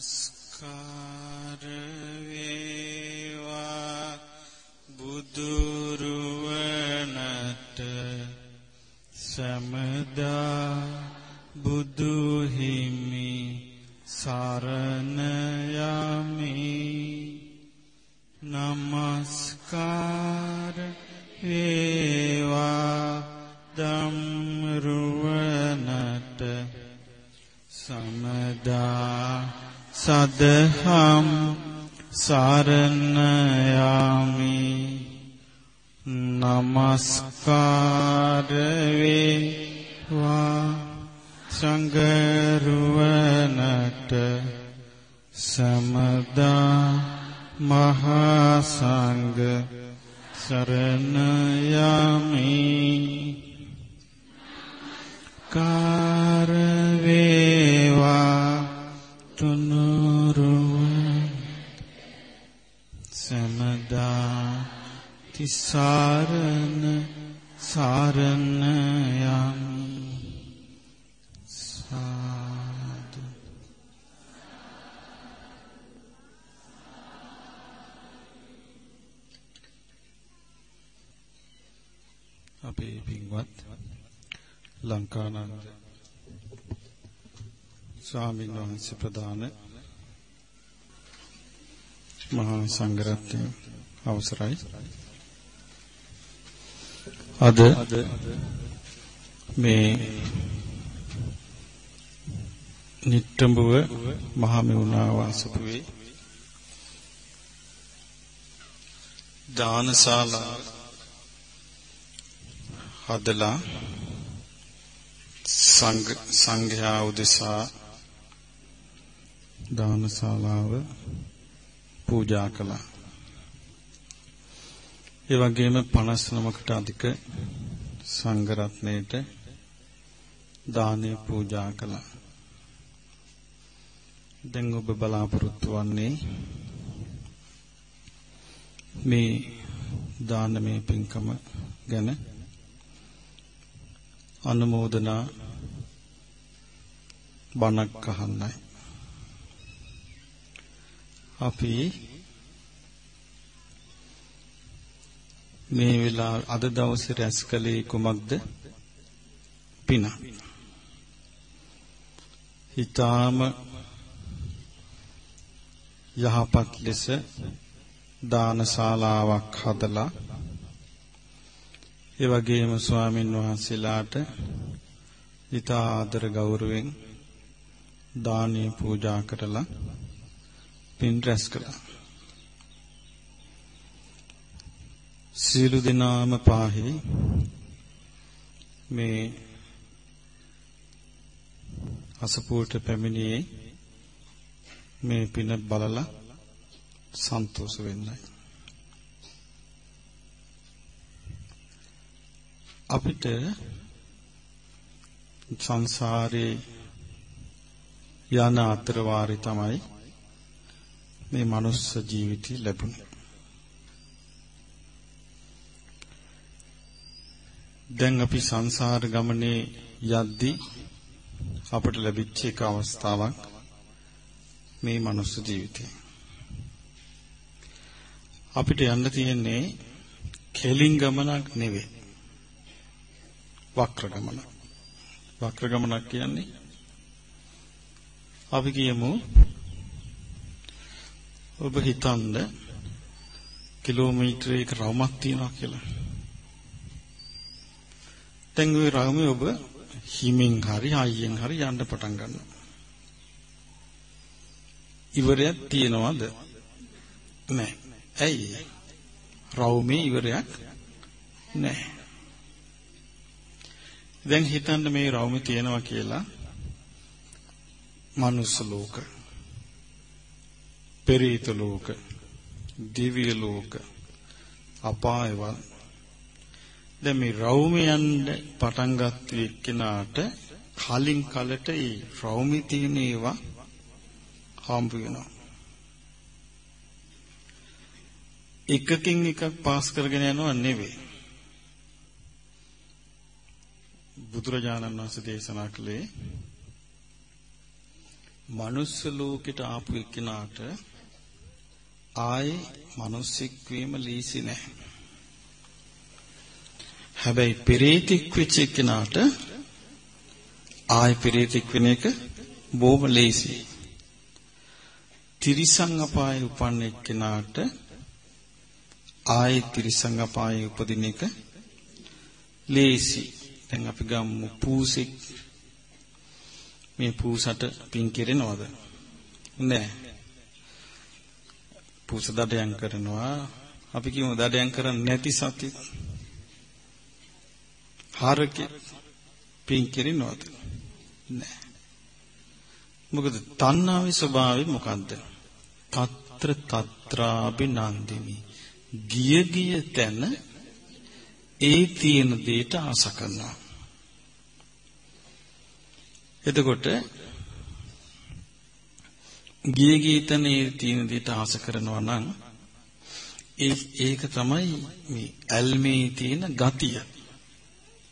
නමස්කාර වේවා බුදුරුවනට සමදා බුදු සදහම් සරණ යමි නමස්කාර අපේ පින්වත් ලංකානන්ද ස්වාමීන් වහන්සේ ප්‍රදාන මහා සංඝරත්නය අවසරයි. අද මේ නිට්ටඹුව මහමෙවුනා වාසපුවේ දානශාලා හදලා සංඝ සංඝයා උදෙසා දානශාලාව පූජා කළා. ඒ වගේම 59කට අධික සංඝ රත්නයට දානේ පූජා කළා. දැන් ඔබ බලාපොරොත්තු වන්නේ මේ දානමය පින්කම ගැන අනුමෝදනා බණක් අහන්නයි. අපි මේ වෙලාව අද දවසේ රැස් කළේ කුමක්ද? පින. හිතාම යහපත් ලෙස දානශාලාවක් හදලා ඒ වගේම ස්වාමින් වහන්සේලාට ඊතා ආදර ගෞරවයෙන් දානීය පූජා කරලා පින් රැස් කළා. සීල දිනාම පාහි මේ අසපුවට පැමිණියේ මේ පින බලලා සන්තෝෂ වෙන්නයි. අපිට සංසාරේ යන අතර වාරේ තමයි මේ මනුස්ස ජීවිතය ලැබුණේ. දැන් අපි සංසාර ගමනේ යද්දී අපට ලැබිච්ච එක අවස්ථාවක් මේ මනුස්ස ජීවිතය. අපිට යන්න තියෙන්නේ කෙලින් ගමනක් නෙවෙයි. වක්‍ර ගමනක්. වක්‍ර ගමනක් කියන්නේ අපි කියමු ඔබ හිතන්න කිලෝමීටරයක රවුමක් තියනවා කියලා. දැන් ওই රවුමේ ඔබ හිමින් හරි හයියෙන් හරි යන්න පටන් ගන්නවා. ඉවරයක් තියනවද? නැහැ. ඇයි? රවුමේ ඉවරයක් නැහැ. දැන් හිතන්න මේ රවුමේ තියනවා කියලා. මනුස්ස ලෝක පෙරීත ලෝක දිව්‍ය ලෝක අපායවල. දැන් මේ රවුමයන් පටන් ගත්ත එක්කෙනාට කලින් කලට ඒ රවුමේ තියෙන ඒවා හම්බ වෙනවා. එකකින් එකක් පාස් කරගෙන යනවා නෙවෙයි. බුදුරජාණන් වහන්සේ දේශනා කළේ මනුස්ස ලෝකෙට ආපු එක්කෙනාට ආයේ මිනිස්සෙක් වීම ලීසි නැහැ. හැබැයි පෙරේතෙක් වෙච්ච එක්කෙනාට ආයේ පෙරේතෙක් වෙන එක බොහොම ලේසියි. තිරිසං අපායේ උපන්න එක්කෙනාට ආයේ තිරිසං අපායේ උපදින එක ලේසි. දැන් අපි ගමු පූසෙක් මේ පූසට පින් කෙරෙනවද? නෑ. පූස දඩයන් කරනවා. අපි කියමු දඩයන් කරන්නේ නැති සති. හරකෙ පින් කෙරෙනවද? නෑ. මොකද තණ්හාවේ ස්වභාවය මොකද්ද? తත්‍ර తත්‍රාබිනන්දිමි. ගිය ගිය තැන ඒ තියෙන දෙයට ආස කරනවා. එතකොට ගිය ගීතනේ තියෙන දෙයට ආස කරනවා නම් ඒ ඒක තමයි මේ ඇල්මේ තියෙන ගතිය.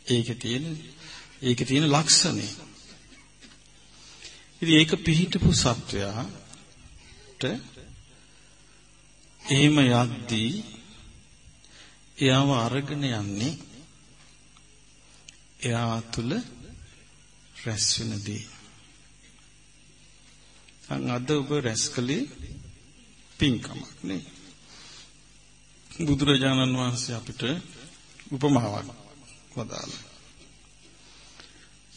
ඒකේ තියෙන ඒකේ තියෙන ලක්ෂණය. ඉතින් ඒක පිහිටපු සත්වයාට එහෙම යද්දී එයාව අරගෙන යන්නේ එයා තුල රැස් වෙන දේ. අන් අද ඔබ රැස්කලේ පින්කමක් නේ. බුදුරජාණන් වහන්සේ අපිට උපමාවක් වදාළා.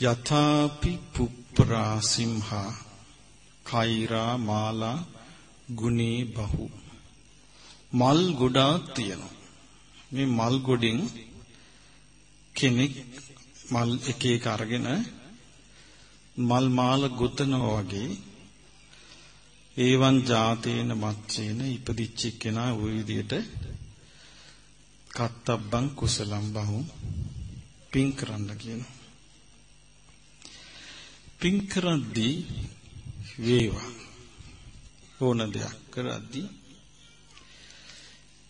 යථාපි පුප්පරා සිම්හා කෛරා මාලා ගුණේ බහු මල් ගොඩාක් තියෙනවා මේ මල් ගොඩෙන් කෙනෙක් මල් එක එක අරගෙන මල් මාල ගොතනවා වගේ ඒවන් ජාතේන මච්චේන ඉපදිච්ච කෙනා ওই විදිහට කත්තබ්බං කුසලම් බහු පින් කරන්න කියනවා. පින් කරද්දී වේවා. ඕන දෙයක් කරද්දී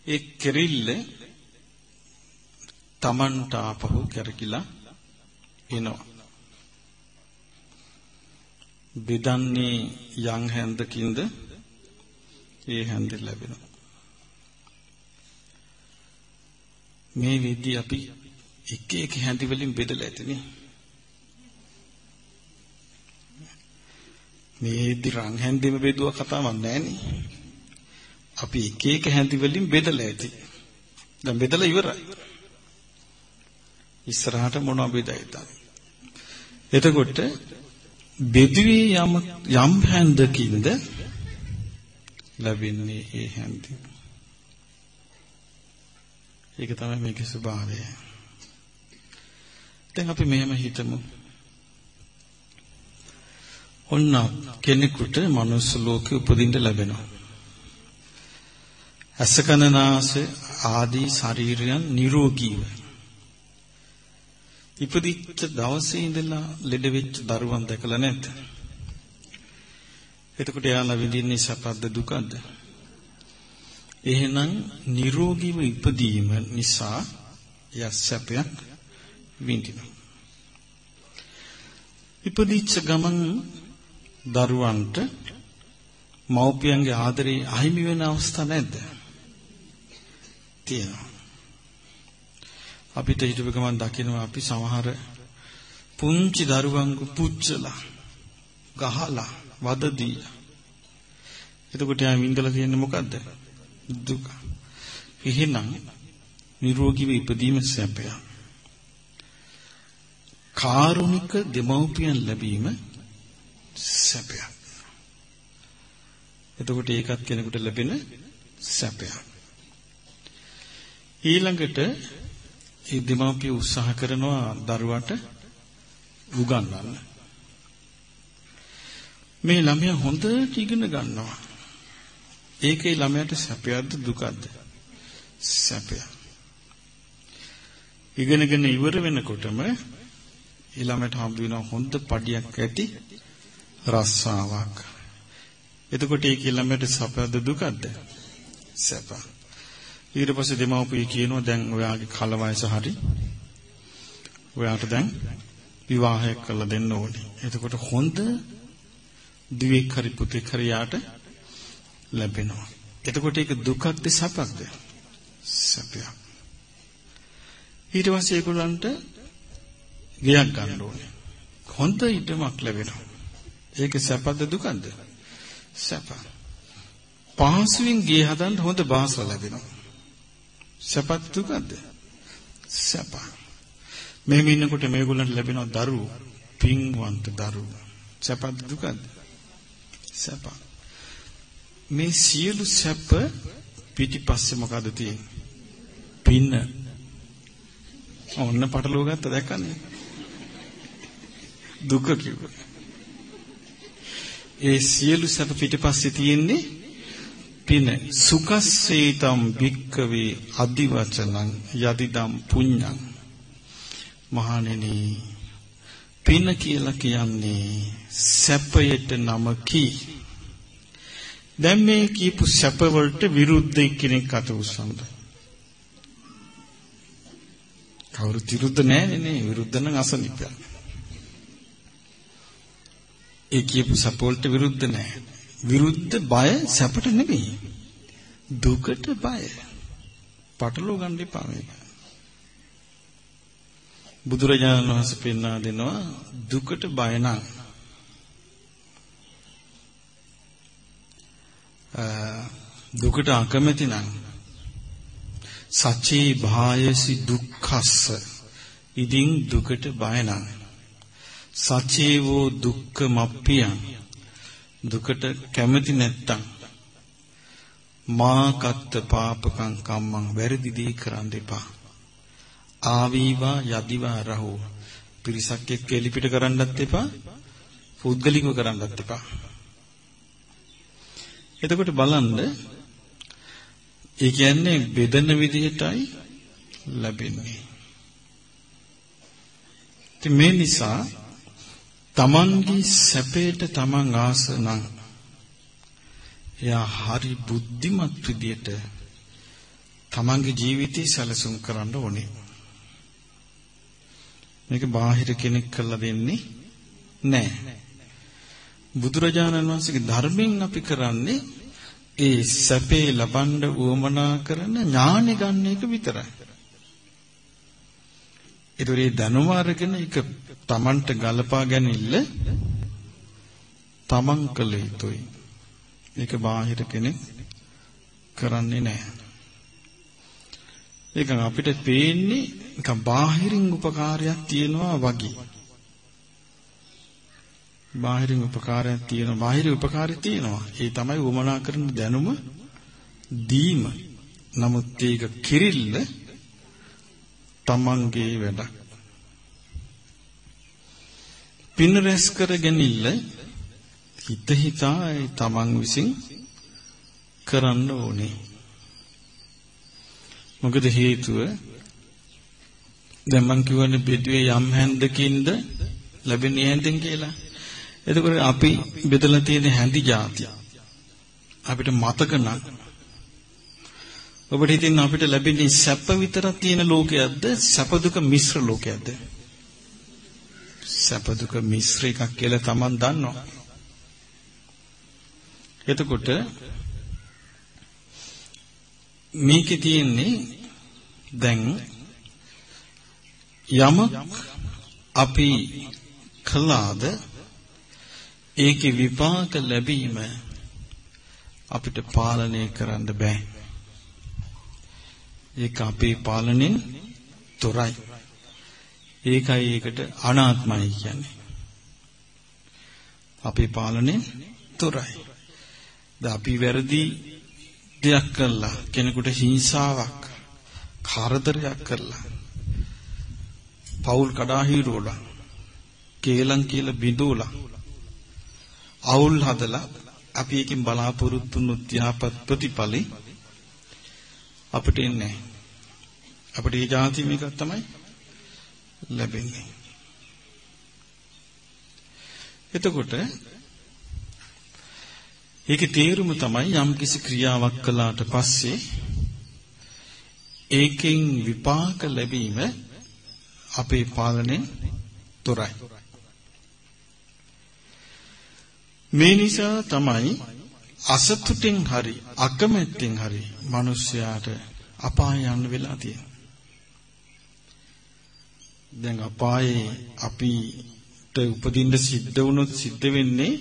ඒ කෙරිල්ල Tamanට ආපහු කරකිලා එනවා බෙදන්නේ යම් හැන්දකින්ද ඒ හැන්ද ලැබෙනවා මේ විදි අපි එක එක හැඳි වලින් බෙදලා ඇතිනේ මේ දිරන් හැන්දෙම බෙදුවා කතාවක් නැහනේ. අපි එක එක හැන්දි වලින් බෙදලා ඇති. දැන් බෙදලා ඉවරයි. ඉස්සරහට මොනව බෙදයිද? එතකොට බෙදුවේ යම් යම් හැන්දකින්ද ලැබෙන්නේ ඒ හැන්දි. ඒක තමයි මේකේ ස්වභාවය. දැන් අපි මෙහෙම හිතමු. ඔන්න කෙනෙකුට මනුස්ස ලෝකෙ උපදින්න ලැබෙනවා. අසකනාසය ආදී ශරීරයන් නිරෝගීව. ඉපදිච්ච දවසේ ඉඳලා ලෙඩ වෙච්ච දරුවන් දැකලා නැද්ද? එතකොට එයාලා විඳින්නේ සැපද දුකද? එහෙනම් නිරෝගීව ඉපදීම නිසා යස් සැපයක් විඳිනවා. ඉපදිච්ච ගමන් දරුවන්ට මව්පියන්ගේ ආදරේ අහිමි වෙන අවස්ථා නැද්ද? තියෙනවා. අපිට හිතපු ගමන් දකිනවා අපි සමහර පුංචි දරුවන්ගේ පුච්චලා ගහලා වද දීලා. එතකොට යා වින්දලා තියෙන්නේ මොකද්ද? දුක. එහෙනම් නිරෝගීව ඉපදීම සැපය. කාරුණික දෙමව්පියන් ලැබීම සැපයක්. එතකොට ඒකත් කෙනෙකුට ලැබෙන සැපයක්. ඊළඟට ඒ දෙමාපිය උත්සාහ කරනවා දරුවට උගන්වන්න. මේ ළමයා හොඳට ඉගෙන ගන්නවා. ඒකේ ළමයාට සැපයක්ද දුකක්ද? සැපයක්. ඉගෙනගෙන ඉවර වෙනකොටම ඊළඟට හම්බ වෙන හොඳ පඩියක් ඇති රස්සාවක්. එතකොට ඒ ළමයට සැපද දුකද? සැප. ඊට පස්සේ දෙමව්පිය කියනවා දැන් ඔයාගේ කල වයස හරි. ඔයාට දැන් විවාහයක් කරලා දෙන්න ඕනේ. එතකොට හොඳ දුවෙක් හරි පුතෙක් හරි යාට ලැබෙනවා. එතකොට ඒක දුකක්ද සැපක්ද? සැපයක්. ඊට පස්සේ ඒගොල්ලන්ට ගයක් ගන්න ඕනේ. හොඳ ඉඩමක් ලැබෙනවා. ඒක සැපද දුකද? සැප. පහසුවෙන් ගේ හදන්න හොඳ බාස ලැබෙනවා. සැපත් දුකද? සැප. මෙහෙම ඉන්නකොට මේගොල්ලන්ට ලැබෙනවා දරුවෝ, පින්වන්ත දරුවෝ. සැපත් දුකද? සැප. මේ සියලු සැප පිටිපස්සේ මොකද තියෙන්නේ? පින්න. ඔන්න පටලව ගත්ත දැක්කනේ. දුක කිව්වා. ඒ සියලු සැප පිටිපස්සේ තියෙන්නේ පින. සුකස්සේතම් භික්කවේ අදිවචනං යදිදම් පුඤ්ඤං. මහණෙනි පින කියලා කියන්නේ සැපයට නම කී. දැන් මේ කියපු සැප වලට විරුද්ධ කෙනෙක් අත උස්සන්න. කවුරුත් විරුද්ධ නැහැ නේ විරුද්ධ නම් අසනිපයක්. ඒ කියපු සැප වලට විරුද්ධ නැහැ. විරුද්ධ බය සැපට නෙමෙයි. දුකට බය. පටලව ගන්න එපා මේක. බුදුරජාණන් වහන්සේ පෙන්වා දෙනවා දුකට බය නම් දුකට අකමැති නම් සච්චේ භායසි දුක්ඛස්ස ඉදින් දුකට බය නම් සචේවෝ දුක්ඛ මප්පියං දුකට කැමති නැත්තම් මා කත්ත පාපකං කම්මං වැරදි දේ කරන්න එපා. ආවීවා යදිවා රහෝ පිරිසක් එක්ක එලිපිට කරන්නත් එපා. පුද්ගලිකව කරන්නත් එපා. එතකොට බලන්න ඒ කියන්නේ බෙදන විදිහටයි ලැබෙන්නේ. ඉතින් මේ නිසා තමන්ගේ සැපයට තමන් ආස නම් එයා හරි බුද්ධිමත් විදියට තමන්ගේ ජීවිතය සැලසුම් කරන්න ඕනේ. මේක බාහිර කෙනෙක් කළා දෙන්නේ නැහැ. බුදුරජාණන් වහන්සේගේ ධර්මයෙන් අපි කරන්නේ ඒ සැපේ ලබන්න උවමනා කරන ඥානෙ ගන්න එක විතරයි. ඒතරේ දැනුම අරගෙන එක Tamanට ගලපා ගැනීමල Taman කළ යුතුයි. ඒක බාහිර කෙනෙක් කරන්නේ නැහැ. ඒක අපිට පේන්නේ නිකන් බාහිරින් උපකාරයක් තියනවා වගේ. බාහිරින් උපකාරයක් තියෙනවා. බාහිර උපකාරය තියෙනවා. ඒ තමයි වමනා කරන දැනුම දීම. නමුත් ඒක කිරිල්ල තමන්ගේ වැඩක්. පින් රැස් කරගෙනිල්ල හිත හිතා තමන් විසින් කරන්න ඕනේ. මොකද හේතුව දැන් මං කියවනේ බෙදුවේ යම් හැන්දකින්ද ලැබෙන හැන්දෙන් කියලා. එතකොට අපි බෙදලා තියෙන හැඳි જાතිය. අපිට මතක නම් ඔබට හිතින් අපිට ලැබෙන්නේ සැප විතරක් තියෙන ලෝකයක්ද සැප දුක මිශ්‍ර ලෝකයක්ද? සැප දුක මිශ්‍ර එකක් කියලා Taman දන්නවා. එතකොට මේකේ තියෙන්නේ දැන් යමක් අපි කළාද ඒකේ විපාක ලැබීම අපිට පාලනය කරන්න බෑ. ඒක අපේ පාලනයෙන් තොරයි. ඒකයි ඒකට අනාත්මයි කියන්නේ. අපේ පාලනයෙන් තොරයි. ද අපි වැරදි දෙයක් කළා කෙනෙකුට හිංසාවක් කරදරයක් කළා. පෞල් කඩා හිරුවලා කේලම් කියලා බිඳුවලා අවුල් හදලා අපි එකකින් බලාපොරොත්තු වුණු යහපත් ප්‍රතිඵලෙ අපිට එන්නේ අපිට ඒ જાති මේක තමයි ලැබෙන්නේ. එතකොට ඒකේ තේරුම තමයි යම්කිසි ක්‍රියාවක් කළාට පස්සේ ඒකෙන් විපාක ලැබීම අපේ පාලනයෙන් තොරයි. මේ නිසා තමයි අසතුටින් හරි අකමැත්තෙන් හරි මිනිස්යාට අපාය යන්න වෙලා තියෙන්නේ. දැන් අපායේ අපිට උපදින්න සිද්ධ වුණොත් සිද්ධ වෙන්නේ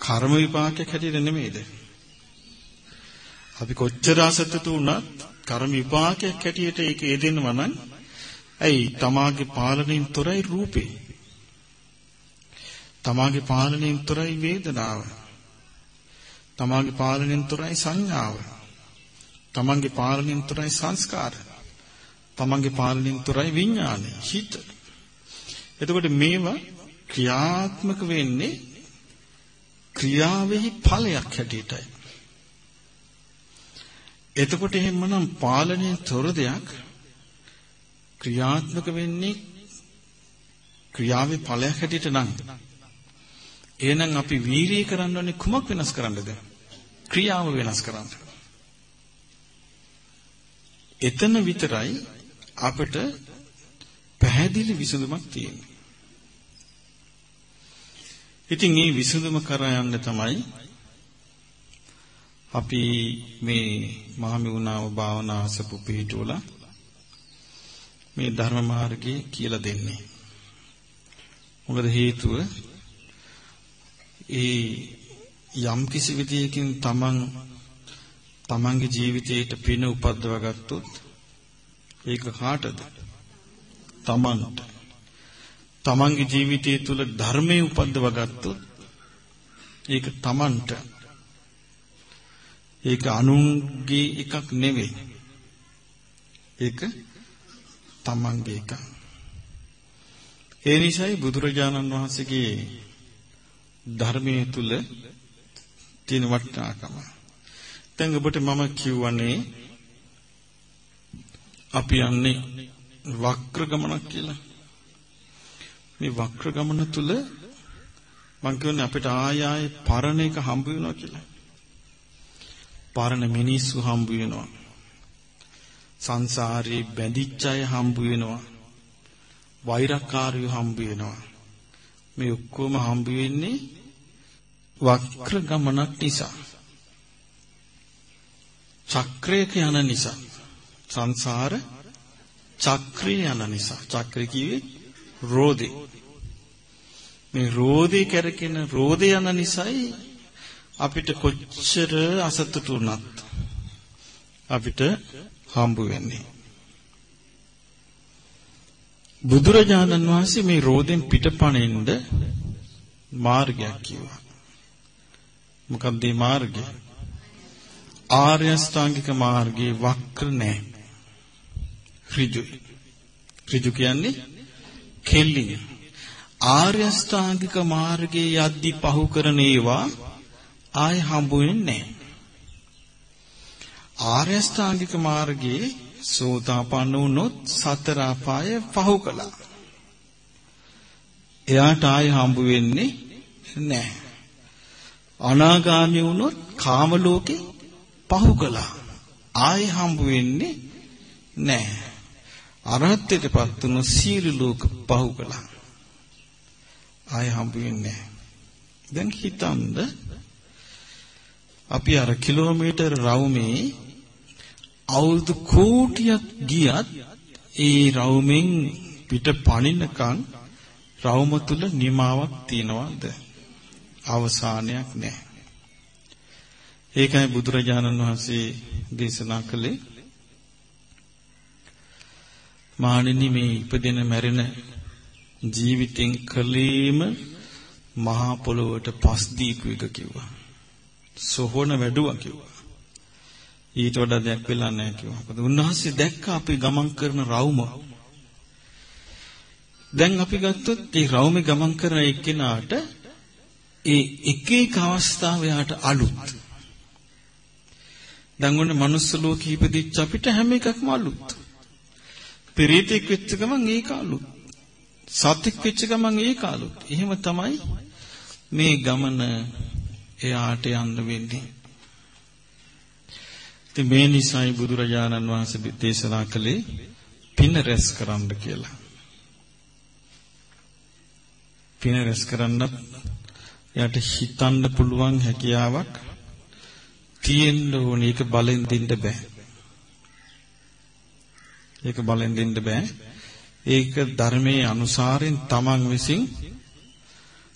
කර්ම විපාකයක් හැටියට නෙමෙයිද? අපි කොච්චර අසතුටු වුණත් කර්ම විපාකයක් හැටියට ඒක යෙදෙනවා නම් ඇයි තමාගේ පාලනයෙන් තොරයි රූපේ. තමාගේ පාලනයෙන් තොරයි වේදනාව. තමාගේ පාලනයෙන් තොරයි සංඥාව. තමන්ගේ පාලනයෙන් තොරයි සංස්කාර. තමන්ගේ පාලනයෙන් තොරයි විඥානය, හිත. එතකොට මේවා ක්‍රියාත්මක වෙන්නේ ක්‍රියාවෙහි ඵලයක් හැටියටයි. එතකොට එහෙමනම් පාලනයෙන් තොර දෙයක් ක්‍රියාත්මක වෙන්නේ ක්‍රියාවේ ඵලයක් හැටියට නම් එහෙනම් අපි වීරිය කරන්න ඕනේ කුමක් වෙනස් කරන්නද? ක්‍රියාව වෙනස් කරන්න. එතන විතරයි අපිට පැහැදිලි විසඳුමක් තියෙන්නේ. ඉතින් මේ විසඳුම කරා යන්න තමයි අපි මේ මහමෙවුනාව භාවනා අසපු පිටුවල මේ ධර්ම මාර්ගය කියලා දෙන්නේ. මොකද හේතුව ඒ යම් කිසි විදියකින් තමන් තමන්ගේ ජීවිතයට පින උපද්දව ගත්තොත් ඒක කාටද? තමන්ට. තමන්ගේ ජීවිතය තුළ ධර්මයේ උපද්දව ගත්තොත් ඒක තමන්ට. ඒක අනුන්ගේ එකක් නෙවෙයි. ඒක තමන්ගේ එකක්. ඒ නිසායි බුදුරජාණන් වහන්සේගේ ධර්මයේ තුල තියෙන වටිනාකම. දැන් ඔබට මම කියවනේ අපි යන්නේ වක්‍ර ගමනක් කියලා. මේ වක්‍ර ගමන තුල මම කියන්නේ අපිට ආය ආය පරණ එක හම්බ වෙනවා කියලා. පරණ මිනිස්සු හම්බ වෙනවා. සංසාරේ බැඳිච්ච අය හම්බ වෙනවා. වෛරකාරයෝ හම්බ වෙනවා. මේ ඔක්කොම හම්බ වෙන්නේ වක්‍ර ගමනක් නිසා. චක්‍රයක යන නිසා. සංසාර චක්‍රය යන නිසා. චක්‍රය කිව්වේ රෝදේ. මේ රෝදේ කරකින රෝදේ යන නිසායි අපිට කොච්චර අසතුටු වුණත් අපිට හම්බ වෙන්නේ. බුදුරජාණන් වහන්සේ මේ රෝදෙන් පිටපණෙන්න මාර්ගයක් කිව්වා. මොකක්ද මේ මාර්ගය? ආර්ය අෂ්ටාංගික මාර්ගයේ වක්‍ර නැහැ. ඍජුයි. ඍජු කියන්නේ කෙල්ලිය. ආර්ය අෂ්ටාංගික මාර්ගයේ යද්දි පහු කරන ඒවා ආය හම්බ වෙන්නේ නැහැ. ආර්ය අෂ්ටාංගික මාර්ගයේ සෝතාපන්න වුණොත් සතර අපාය පහු කළා. එයාට ආය හම්බ වෙන්නේ නැහැ. අනාගාමී වුණොත් කාම ලෝකේ පහු කළා. ආය හම්බ වෙන්නේ නැහැ. අරහත්ත්වයටපත් වුණු සීල ලෝක පහු කළා. ආය හම්බ වෙන්නේ නැහැ. දැන් හිතන්න අපි අර කිලෝමීටර් රවුමේ අවුරුදු කෝටියක් ගියත් ඒ රවුමෙන් පිට පණිනකන් රවුම තුල නිමාවක් තියනවද? අවසානයක් නැහැ. ඒකයි බුදුරජාණන් වහන්සේ දේශනා කළේ මානිනි මේ ඉපදෙන මැරෙන ජීවිතෙන් කලීම මහා පොළොවට පස් දීපු එක කිව්වා. සොහොන වැඩුවා කිව්වා. ඊට වඩා දෙයක් වෙලා නැහැ කිව්වා. මොකද උන්වහන්සේ දැක්ක අපි ගමන් කරන රවුම. දැන් අපි ගත්තොත් මේ රවුමේ ගමන් කරන එක්කෙනාට ඒ එක එක අවස්ථාව යාට අලුත්. දැන් ඔන්න manuss ලෝකෙ ඉපදිච්ච අපිට හැම එකක්ම අලුත්. පෙරේතෙක් වෙච්ච ගමන් ඒක අලුත්. සත්‍යක් වෙච්ච ගමන් ඒක අලුත්. එහෙම තමයි මේ ගමන එයාට යන්න වෙන්නේ. ඉතින් මේ නිසායි බුදුරජාණන් වහන්සේ දේශනා කළේ පින රැස් කරන්න කියලා. පින රැස් කරන්න එයාට හිතන්න පුළුවන් හැකියාවක් තියෙන්න ඕනේ. ඒක බලෙන් දෙන්න බෑ. ඒක බලෙන් දෙන්න බෑ. ඒක ධර්මයේ අනුසාරයෙන් තමන් විසින්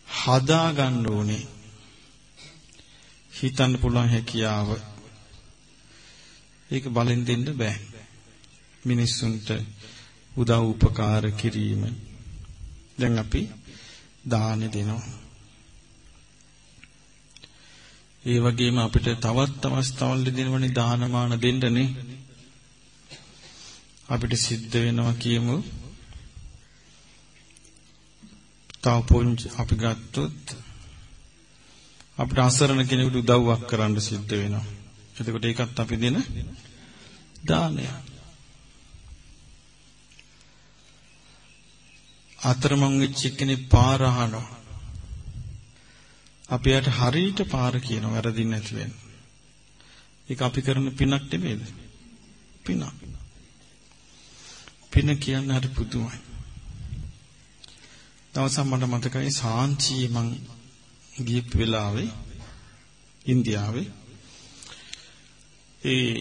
හදා ගන්න ඕනේ. හිතන්න පුළුවන් හැකියාව. ඒක බලෙන් දෙන්න බෑ. මිනිස්සුන්ට උදව් උපකාර කිරීම. දැන් අපි දාන දෙනවා. ඒ වගේම අපිට තවත් අවස්ථාවල් දෙනවනේ දානමාන දෙන්නනේ. අපිට සිද්ධ වෙනවා කියමු. තව පොන්ච් අපි ගත්තොත් අපිට අසරණ කෙනෙකුට උදව්වක් කරන්න සිද්ධ වෙනවා. එතකොට ඒකත් අපි දෙන දානය. අතරමං වෙච්ච කෙනෙක් පාර අහනවා. අපි යට හරියට පාර කියන වැරදින් නැති වෙන්න. ඒක අපි කරන පිනක් නෙමෙයිද? පිනක්. පින කියන්නේ හරි පුදුමයි. දවසක් මට මතකයි සාංචියේ මං ගිය වෙලාවේ ඉන්දියාවේ ඒ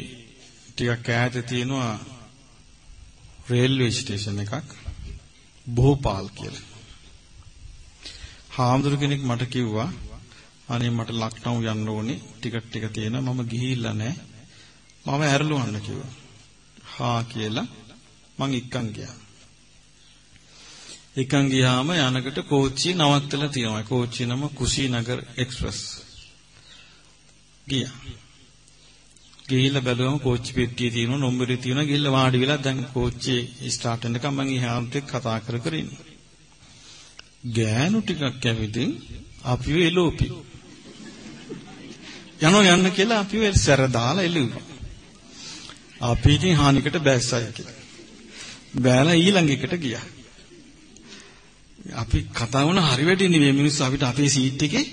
ටිකක් ඈත තියෙනවා රේල්වේ ස්ටේෂන් එකක් භෝපාල් කියලා. හාමුදුරු කෙනෙක් මට කිව්වා අනේ මට ලක්නව් යන්න ඕනේ ටිකට් ටික තියෙනවා මම ගිහිල්ලා නැහැ. මම ඇරලුවන්න කිව්වා. හා කියලා මං එක්කන් ගියා. එක්කන් ගියාම යනකට කෝච්චිය නවත්තලා තියෙනවා. කෝච්චිය නම කුසීනගර එක්ස්ප්‍රස්. ගියා. ගිහිල්ලා බැලුවම කෝච්චි පෙට්ටිය තියෙනවා නම්බරේ තියෙනවා ගිහිල්ලා වාඩි වෙලා දැන් කෝච්චියේ ස්ටාර්ට් වෙනකම් මම එහාට කතා කර කර ඉන්නවා. ගෑනු ටිකක් ඇවිදින් අපිව එලෝපි. යනවා යන්න කියලා අපිව සැර දාලා එළුවා. අපි ඉතින් හානිකට බැස්සයි කියලා. බෑලා ඊළඟ එකට ගියා. අපි කතා වුණ හරි වැඩි නෙවෙයි මිනිස්සු අපිට අපේ සීට් එකේ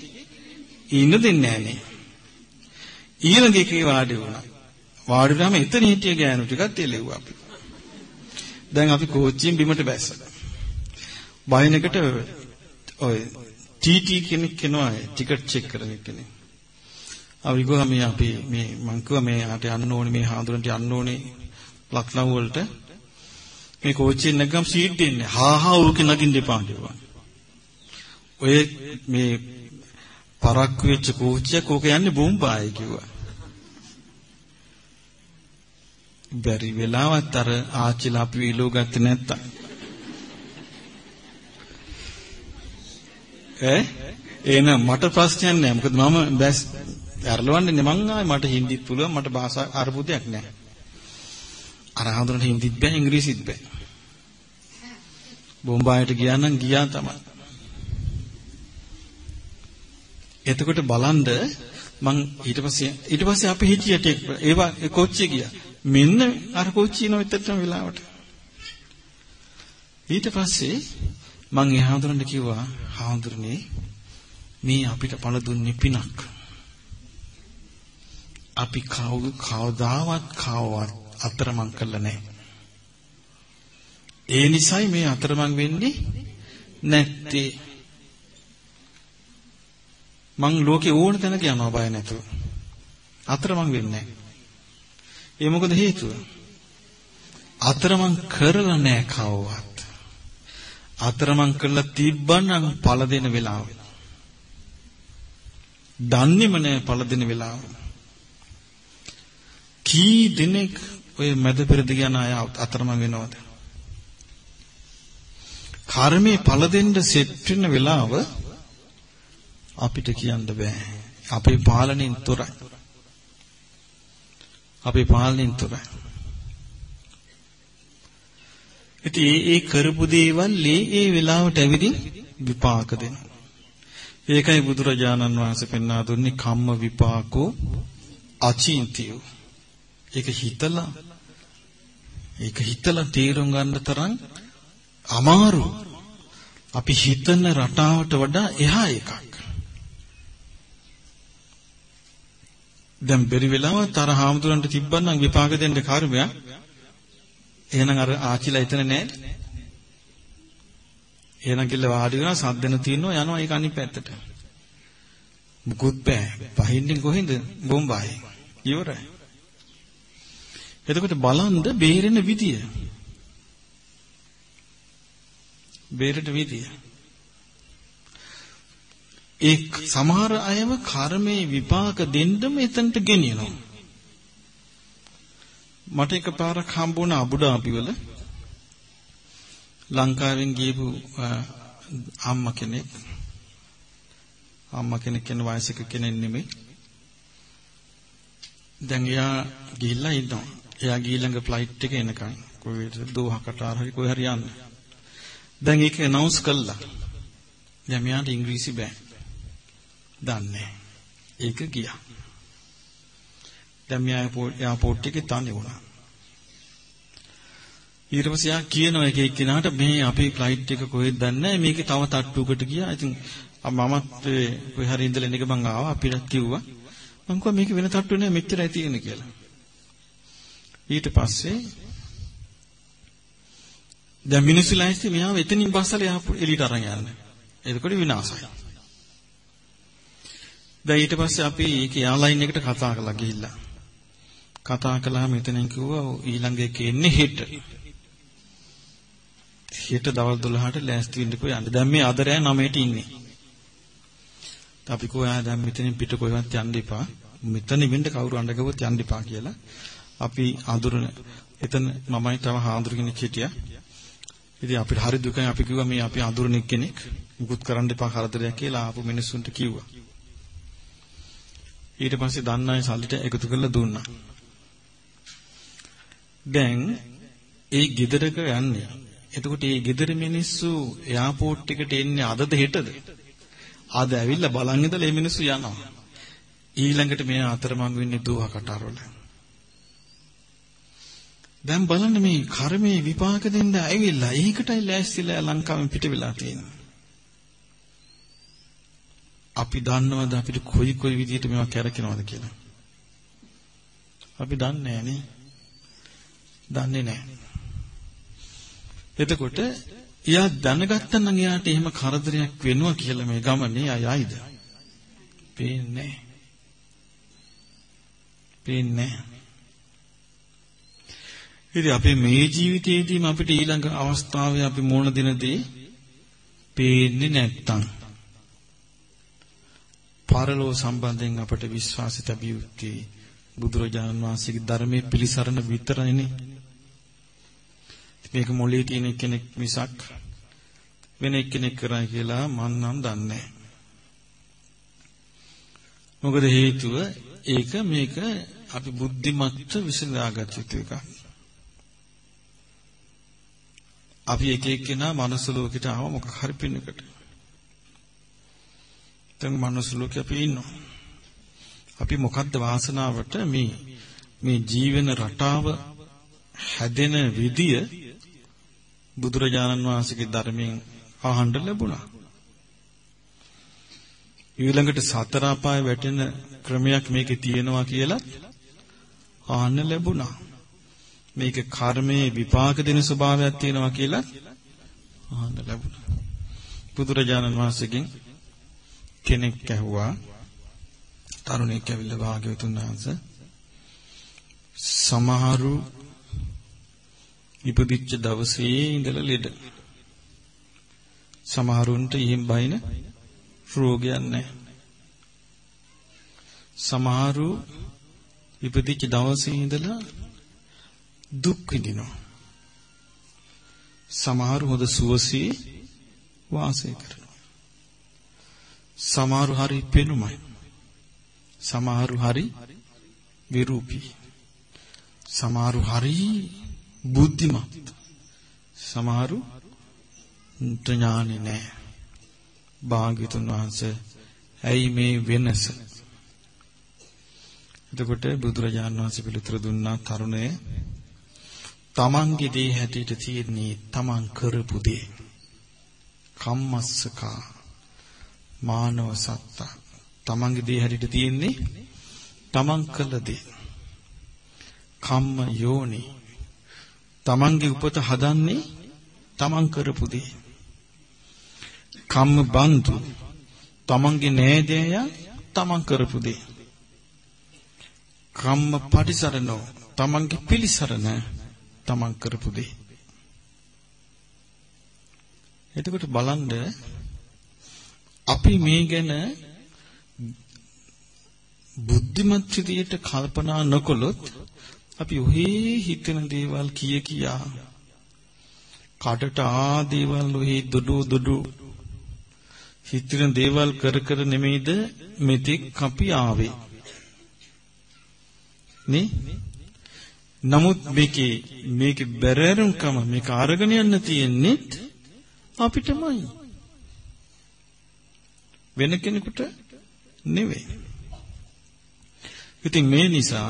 ඉන්න දෙන්නේ නැහනේ. ඊළඟ එකේ වාඩි වුණා. වාඩි වුණාම එතන හිටිය ගෑනු ටිකත් එළෙව්වා අපි. දැන් අපි කෝච්චියෙන් බිමට බැස්සා. බයිනකට ඔය ටීටී කෙනෙක් කෙනවා ටිකට් චෙක් කරන කෙනෙක්. අපි ගියා මේ අපි මේ මං කිව්වා මේ ආට යන්න ඕනේ මේ හාඳුනට යන්න ඕනේ ලක්නව් වලට. මේ කෝච්චියෙන් නැගගම් සීට් දෙන්නේ. හා හා උරුකේ නගින්න එපා කිව්වා. ඔය මේ පරක්කු වෙච්ච කෝච්චියක් ඕක යන්නේ බෝම්බායි කිව්වා. බැරි වෙලාවත් අර ආච්චිලා අපි විලෝ ගත්තේ නැත්තම් ඈ එහෙනම් මට ප්‍රශ්නයක් නැහැ. මොකද මම බැස් අරලවන්නේ මං ආයේ මට හින්දිත් පුළුවන් මට භාෂා අරුබුදයක් නැහැ. අර හඳුනන හින්දිත් බෑ ඉංග්‍රීසිත් බෑ. බොම්බායට ගියා නම් ගියා තමයි. එතකොට බලන්ද මං ඊට පස්සේ ඊට පස්සේ අපි හිටියට ඒවා කොච්චිය ගියා. මෙන්න අර කොච්චිය නොවිතරටම වෙලාවට. ඊට පස්සේ මං ඒ හාමුදුරන්ට කිව්වා හාමුදුරනේ මේ අපිට පළ දුන්නේ පිනක්. අපි කවුරු කවදාවත් කවවත් අතරමං කළා නැහැ. ඒ නිසයි මේ අතරමං වෙන්නේ නැත්තේ. මං ලෝකේ ඕන තැනක යනවා බය නැතුව. අතරමං වෙන්නේ නැහැ. ඒ මොකද හේතුව? අතරමං කරලා නැහැ කවවත්. අතරමං කරලා තිබ්බනම් පළ දෙන වෙලාව. දන්නේම නැහැ පළ දෙන වෙලාව. කී දිනක් ඔය මැද පෙරද යන අය අතරමං වෙනවද? කර්මේ පළ දෙන්න සෙට් වෙන වෙලාව අපිට කියන්න බෑ. අපේ පාලනයෙන් තොරයි. අපේ පාලනයෙන් තොරයි. ඉතින් ඒ ඒ කරපු දේවල් ඒ ඒ වෙලාවට ඇවිදින් විපාක දෙනවා. ඒකයි බුදුරජාණන් වහන්සේ පෙන්වා දුන්නේ කම්ම විපාකෝ අචින්තිය. ඒක හිතලා ඒක හිතලා තේරුම් ගන්න තරම් අමාරු. අපි හිතන රටාවට වඩා එහා එකක්. දැන් බැරි වෙලාව තර හාමුදුරන්ට තිබ්බනම් විපාක දෙන්න කර්මයක් එහෙනම් අර ආචිලා එතන නැහැ. එහෙනම් කිල්ල වාඩි වෙනවා සද්දන තියෙනවා යනවා ඒක අනිත් පැත්තට. මුකුත් බෑ. පහින්නේ කොහෙන්ද? බොම්බායි. ඉවරයි. එතකොට බලන්න බේරෙන විදිය. බේරෙන විදිය. ඒ සමහර අයව කර්මයේ විපාක දෙන්නම එතනට ගෙනියනවා. මට එකපාරක් හම්බුණ අබුඩාබි වල ලංකාවෙන් ගියපු අම්මා කෙනෙක් අම්මා කෙනෙක් කියන වයසක කෙනෙක් නෙමෙයි. දැන් එයා ගිහිල්ලා ඉන්නවා. එයා ගිහිල්ලඟ ෆ්ලයිට් එක එනකන් කොහෙද දෝහකට හරි කොහේ හරි යන්න. දැන් ඒක අනවුන්ස් කළා. දැන් මෙයාට ඉංග්‍රීසි බෑ. දන්නේ ඒක ගියා. දැන් මෙයා එයාපෝට් එකේ තනි වුණා. ඊට පස්සේ යා කියනවා එක එක්කිනාට මේ අපේ ෆ්ලයිට් එක කොහෙද දන්නේ මේකේ තව තට්ටුවකට ගියා. ඉතින් මමත් කොහේ හරි ඉඳලා එනක මං ආවා අපිට කිව්වා. මං කිව්වා මේක වෙන තට්ටුව නෑ මෙච්චරයි තියෙන්නේ කියලා. ඊට පස්සේ දැන් මිනිස්සු ලයිස්ට් මෙයාව එතනින් බස්සලා එළියට අරන් යන්නේ. එතකොට විනාශයි. දැන් ඊට පස්සේ අපි ඒක එයාලයින් එකට කතා කළා ගිහිල්ලා. කතා කළාම එතනින් කිව්වා ඊළඟ එකේ එන්නේ හෙට. හෙට දවල් 12ට ලෑස්ති වෙන්නකෝ යන්න. දැන් මේ අදරෑ 9ට ඉන්නේ. අපි කොහා දැන් මෙතනින් පිට කොහෙවත් යන්න එපා. මෙතන ඉන්න කවුරු අඬගවොත් යන්න එපා කියලා. අපි අඳුරන එතන මමයි තව හාඳුරු කෙනෙක් හිටියා. ඉතින් අපිට හරි දුකයි අපි කිව්වා මේ අපි අඳුරන කෙනෙක් මුකුත් කරන්න එපා කරදරයක් කියලා ආපු මිනිස්සුන්ට කිව්වා. ඊට පස්සේ දන්නයි සල්ලිට එකතු කරලා දුන්නා. දැන් ඒ ගෙදරක යන්නේ. එතකොට මේ ගෙදර මිනිස්සු එයාපෝට් එකට එන්නේ අදද හෙටද? අද ඇවිල්ලා බලන් ඉඳලා මේ මිනිස්සු යනවා. ඊළඟට මේ අතරමං වෙන්නේ දුහ කටාරවල. දැන් බලන්න මේ කර්මයේ විපාක දෙන්න ඇවිල්ලා ඒකටයි ලෑස්තිලා ලංකාවෙන් පිට වෙලා තියෙනවා. අපි දන්නවද අපිට කොයි කොයි විදිහට මේවා කරකිනවද කියලා? අපි දන්නේ නැහැ දන්නේ නැහැ. එතකොට එයා දැනගත්තා නම් එයාට එහෙම කරදරයක් වෙනවා කියලා මේ ගමනේ අයයිද? පේන්නේ නැහැ. පේන්නේ නැහැ. ඉතින් අපි මේ ජීවිතයේදීම අපිට ඊළඟ අවස්ථාවේ අපි මොන දිනදී පේන්නේ නැත්තම් පරලෝ සම්බන්ධයෙන් අපට විශ්වාසය තිබිය යුත්තේ බුදුරජාණන් වහන්සේගේ ධර්මයේ පිළිසරණ විතරයිනේ. මේක මොලේ තියෙන කෙනෙක් මිසක් වෙන එක්කෙනෙක් කරයි කියලා මන් නම් දන්නේ මොකද හේතුව ඒක මේක අපි බුද්ධිමත්ව විසඳාගත යුතු එකක්. අපි එක එක්කෙනා මනුස්ස ලෝකෙට ආව මොකක් හරි පින්නකට. දැන් මනුස්ස ලෝකෙ අපි ඉන්නවා. අපි මොකද්ද වාසනාවට මේ මේ ජීවන රටාව හැදෙන විදිය බුදුරජාණන් වහන්සේගේ ධර්මයෙන් අහන්න ලැබුණා. ඊළඟට සතර අපාය වැටෙන ක්‍රමයක් මේකේ තියෙනවා කියලා අහන්න ලැබුණා. මේක කර්මයේ විපාක දෙන ස්වභාවයක් තියෙනවා කියලා අහන්න ලැබුණා. බුදුරජාණන් වහන්සේගෙන් කෙනෙක් ඇහුවා තරුණයෙක් ඇවිල්ලා භාග්‍යවතුන් වහන්සේ සමහරු ඉපදිච්ච දවසේ ඉඳලා ලෙඩ සමහරුන්ට ඉහිම් බයින රෝගයක් නැහැ සමහරු ඉපදිච්ච දවසේ ඉඳලා දුක් විඳිනවා. සමහරු හොඳ සුවසේ වාසය කරනවා. සමහරු හරි පෙනුමයි. සමහරු හරි විරූපී. සමහරු හරි බුද්ධිමත්. සමහරු ඥානෙ නැහැ. භාග්‍යතුන් වහන්සේ ඇයි මේ වෙනස? එතකොට බුදුරජාණන් වහන්සේ පිළිතුරු දුන්නා තරුණය තමන්ගේ දේ හැටියට තියෙන්නේ තමන් කරපු දේ. කම්මස්සකා මානව සත්ත. තමන්ගේ දේ හැටියට තියෙන්නේ තමන් කළ දේ. කම්ම යෝනි. තමන්ගේ උපත හදන්නේ තමන් කරපු දේ. කම්ම බන්දු. තමන්ගේ නෑදෑයා තමන් කරපු දේ. කම්ම පටිසරණෝ තමන්ගේ පිළිසරණ තමන් කරපු දේ. එතකොට බලන්න අපි මේ ගැන බුද්ධිමත් විදියට කල්පනා නොකළොත් අපි ඔහේ හිතන දේවල් කිය කියා කඩට ආ දේවල් ඔහේ දොඩු දොඩු හිතන දේවල් කර කර නෙමෙයිද මෙතෙක් අපි ආවේ. නේ? නමුත් මේකේ මේකේ බැරෑරුම්කම මේක අරගෙන යන්න තියෙන්නේ අපිටමයි. වෙන කෙනෙකුට නෙවෙයි ඉතින් මේ නිසා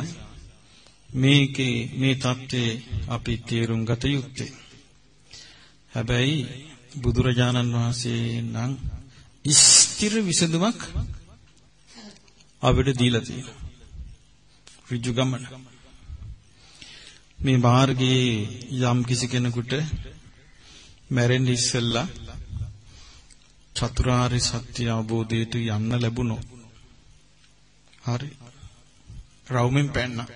මේකේ මේ தත්ත්වේ අපි තේරුම් ගත යුත්තේ. හැබැයි බුදුරජාණන් වහන්සේ නම් ස්ථිර විසඳුමක් අපිට දීලා තියෙනවා. ඍජු ගමන. මේ මාර්ගයේ යම් කිසි කෙනෙකුට මැරෙන්න ඉස්සෙල්ලා චතුරාර්ය සත්‍ය අවබෝධයට යන්න ලැබුණොත් හරි රවුමෙන් පැන්නා.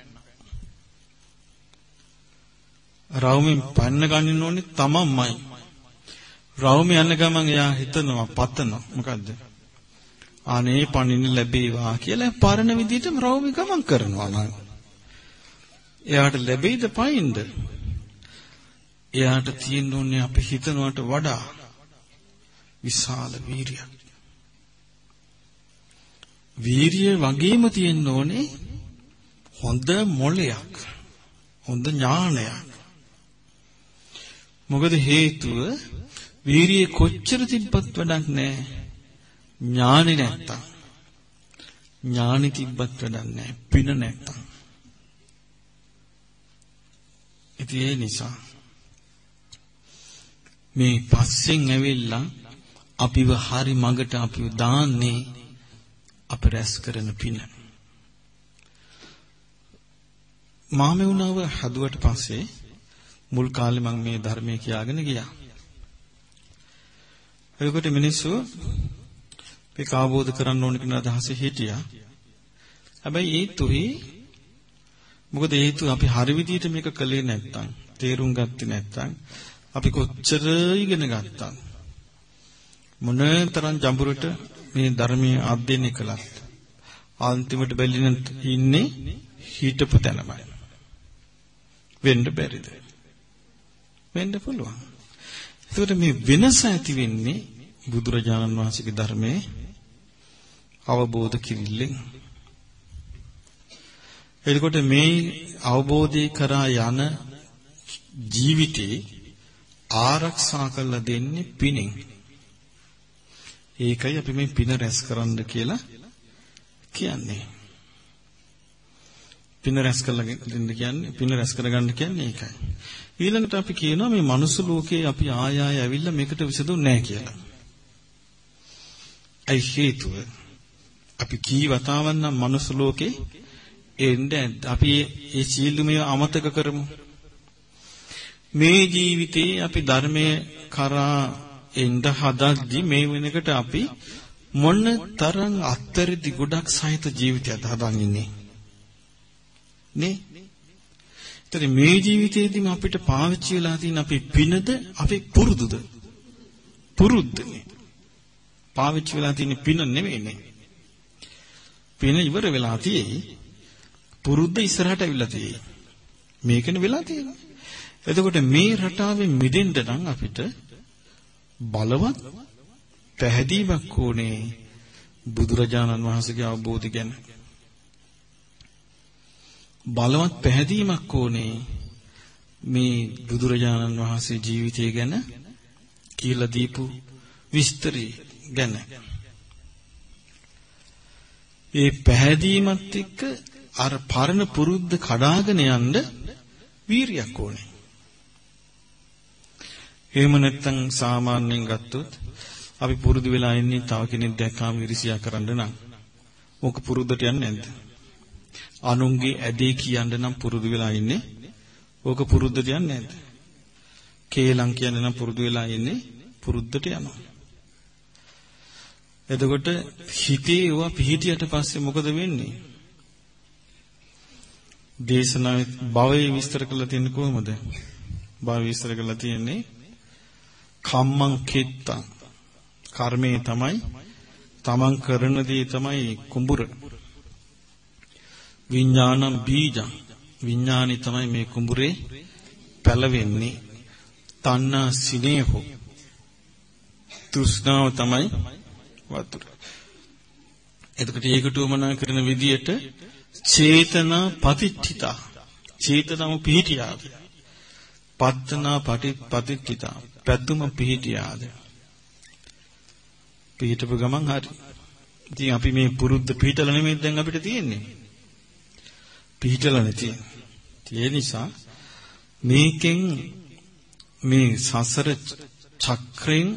රවුමෙන් පැන්න ගන්න ඕනේ තමන්මයි. රවුම යන ගමන් එයා හිතනවා පතනවා මොකද්ද? අනේ පණින්න ලැබේවා කියලා පරණ විදිහටම රවුම ගමන් කරනවා නං. එයාට ලැබෙයිද පයින්ද? එයාට තියෙන්න ඕනේ අපි හිතනවට වඩා විශාල වීරියක්. වීරිය වගේම තියෙන්න ඕනේ හොඳ මොළයක් හොඳ ඥානයක්. මොකද හේතුව වීරිය කොච්චර තිබ්බත් වැඩක් නැහැ. ඥානෙ නැත්තම්. ඥානෙ තිබ්බත් වැඩක් නැහැ. පින නැත්තම්. ඉතින් ඒ නිසා මේ පස්සෙන් ඇවිල්ලා අපිව හරි මගට අපිව දාන්නේ අප රැස් කරන පින. මාමෙවුනාව හදුවට පස්සේ මුල් කාලේ මම මේ ධර්මයේ කියාගෙන ගියා. එතකොට මිනිස්සු මේක අවබෝධ කරගන්න ඕන කියන අදහසේ හිටියා. හැබැයි ඒ තුහි මොකද හේතු අපි හරි විදිහට මේක කළේ නැත්තම් තේරුම් ගත්තේ නැත්තම් අපි කොච්චර ඉගෙන ගත්තා මොනතරම් ජඹුරට මේ ධර්මයේ අධ්‍යයනය කළත් අන්තිමට බැලින ඉන්නේ හිටපු තැනමයි වෙන්න බැරිද? වෙන්න පුළුවන්. ඒකට මේ වෙනස ඇති වෙන්නේ බුදුරජාණන් වහන්සේගේ ධර්මයේ අවබෝධ කිරිල්ලෙන්. එතකොට මේ අවබෝධය කරා යන ජීවිතේ ආරක්ෂා කරලා දෙන්නේ පිනෙන්. ඒකයි අපි මේ පින රැස් කරන්න කියලා කියන්නේ. පින රැස් කරලා දෙන්න කියන්නේ පින රැස් කරගන්න කියන්නේ ඒකයි. ඊළඟට අපි කියනවා මේ මනුස්ස ලෝකේ අපි ආය ආය ඇවිල්ලා මේකට විසඳුන්නේ නැහැ කියලා. ඒ හේතුව අපි කී වතාවක් නම් මනුස්ස ලෝකේ එන්නේ අපි ඒ සීල මේවා අමතක කරමු. මේ ජීවිතේ අපි ධර්මයේ කරා එන්න හදද්දි මේ වෙනකොට අපි මොන තරම් අත්තරදි ගොඩක් සහිත ජීවිතයක් හදන් ඉන්නේ. නේ? ඒතර මේ ජීවිතේදීම අපිට පාවිච්චි වෙලා තියෙන අපේ පිනද අපේ පුරුදුද? පුරුද්දනේ. පාවිච්චි වෙලා තියෙන පින නෙමෙයිනේ. පින ඉවර වෙලා තියෙයි. පුරුද්ද ඉස්සරහට අවිලා තියෙයි. මේකනේ වෙලා තියෙන්නේ. එතකොට මේ රටාවෙන් මිදෙන්න නම් අපිට බලවත් පැහැදීමක් ඕනේ බුදුරජාණන් වහන්සේගේ අවබෝධය ගැන. බලවත් පැහැදීමක් ඕනේ මේ බුදුරජාණන් වහන්සේ ජීවිතය ගැන කියලා දීපු විස්තරي ගැන. ඒ පැහැදීමත් එක්ක අර පරණ පුරුද්ද කඩාගෙන යන්න වීරියක් ඕනේ. එහෙම නැත්නම් සාමාන්‍යයෙන් ගත්තොත් අපි පුරුදු වෙලා ඉන්නේ තව කෙනෙක් දැක්කාම ඉරිසියා කරන්න නම් ඕක පුරුද්දට යන්නේ නැද්ද? අනුන්ගේ ඇදේ කියන්න නම් පුරුදු වෙලා ඉන්නේ. ඕක පුරුද්දට යන්නේ නැද්ද? කේලම් කියන්න නම් පුරුදු වෙලා ඉන්නේ පුරුද්දට යනවා. එතකොට හිතේ ඒවා පිහිටියට පස්සේ මොකද වෙන්නේ? දේශනාවේ භවයේ විස්තර කරලා තියෙන්නේ කොහොමද? භවය විස්තර කරලා තියෙන්නේ කම්මං කිත්තං. කර්මයේ තමයි තමන් කරන දේ තමයි කුඹුර. විඥානම් බීජං. විඥානි තමයි මේ කුඹුරේ පැලවෙන්නේ. තණ්හා සිනේහෝ. තෘෂ්ණාව තමයි වතුර. එතකොට ඒකට උමනා කරන විදියට චේතනා පතිච්ඨිතා. චේතනම පිහිටියාද. පත්තනා පටි පතිච්ඨිතා. පැතුම පිහිටියාද. පිහිටපු ගමන් හරි. ඉතින් අපි මේ පුරුද්ද පිහිටල නෙමෙයි දැන් අපිට තියෙන්නේ. පිහිටල නැති. ඒ නිසා මේකෙන් මේ සසර චක්‍රයෙන්